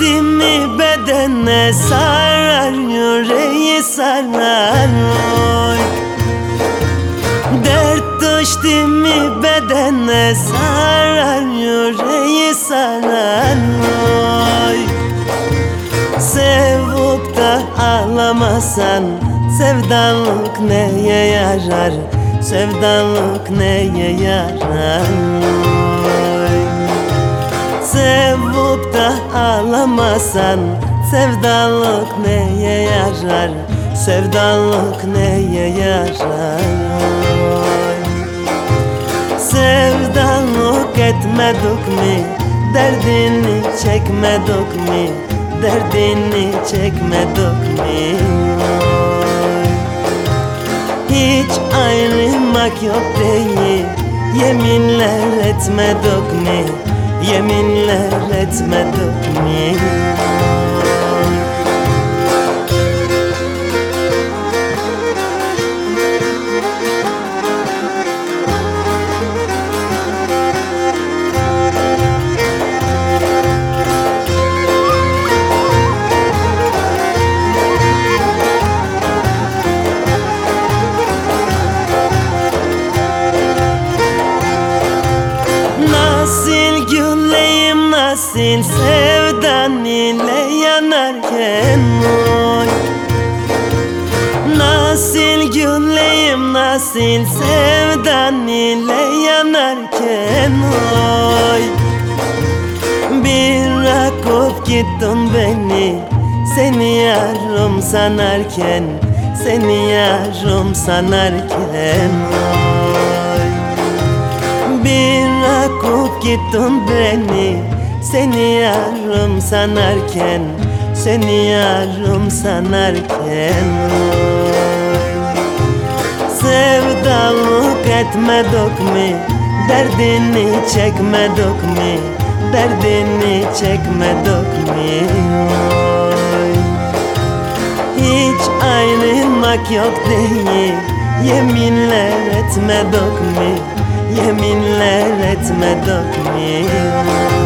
düştü mi bedene sarar yüreği sarar. Oy. Dert düştü mi bedene sarar yüreği sarar. Oy. Sevip da ağlamasan Sevdalık neye yarar? Sevdalık neye yarar ağlamasan Sevdalık neye yarar? Sevdalık neye yarar? Sevdalık etmedik mi? Derdini çekmedik mi? Derdini çekmedik mi? Hiç ayrılmak yok değil Yeminler etmedik mi Yeminler etmedik mi nasıl sevdan ile yanarken oy. Nasıl güleyim nasıl sevdan ile yanarken oy. Bir akıp gittin beni Seni yarım sanarken Seni yarım sanarken oy. Bir akıp gittin beni Seni yarım sanarken Seni yarım sanarken. Sevdalık etmedik mi Derdini çekmedik mi Derdini çekmedik mi oy. Hiç ayrılmak yok değil Yeminler etmedik mi Yeminler etmedik mi Çok ağladı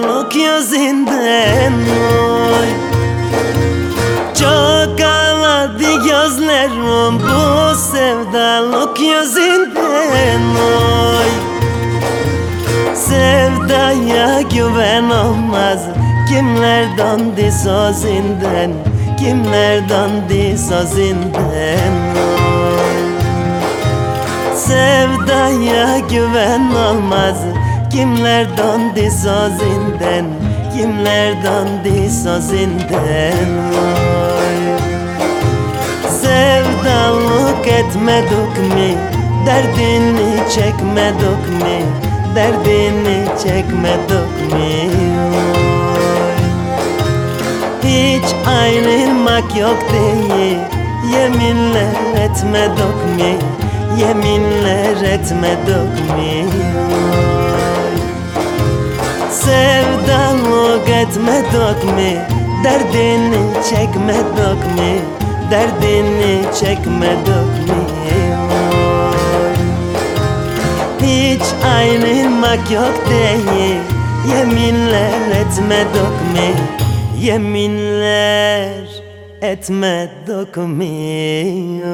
sevdalık yüzünden oy. Çok ağladı gözlerim bu sevdalık yüzünden oy. Sevdaya güven olmaz. Kimler döndü sözünden? Kimler döndü sözünden oy? Sevdaya güven olmaz Kimler döndü sözünden Kimler döndü sözünden oy. Sevdalık etmedik mi? Derdini çekmedik mi? Derdini çekmedik mi? Oy? Hiç ayrılmak yok değil. Yeminler etmedik mi? Yeminler etmedik mi? Oy? Sevdalık etmedik mi? Derdini çekmedik mi? Derdini çekmedik mi? Oy? Hiç ayrılmak yok değil. Yeminler etmedik mi? Yeminler etmedik mi? Oy?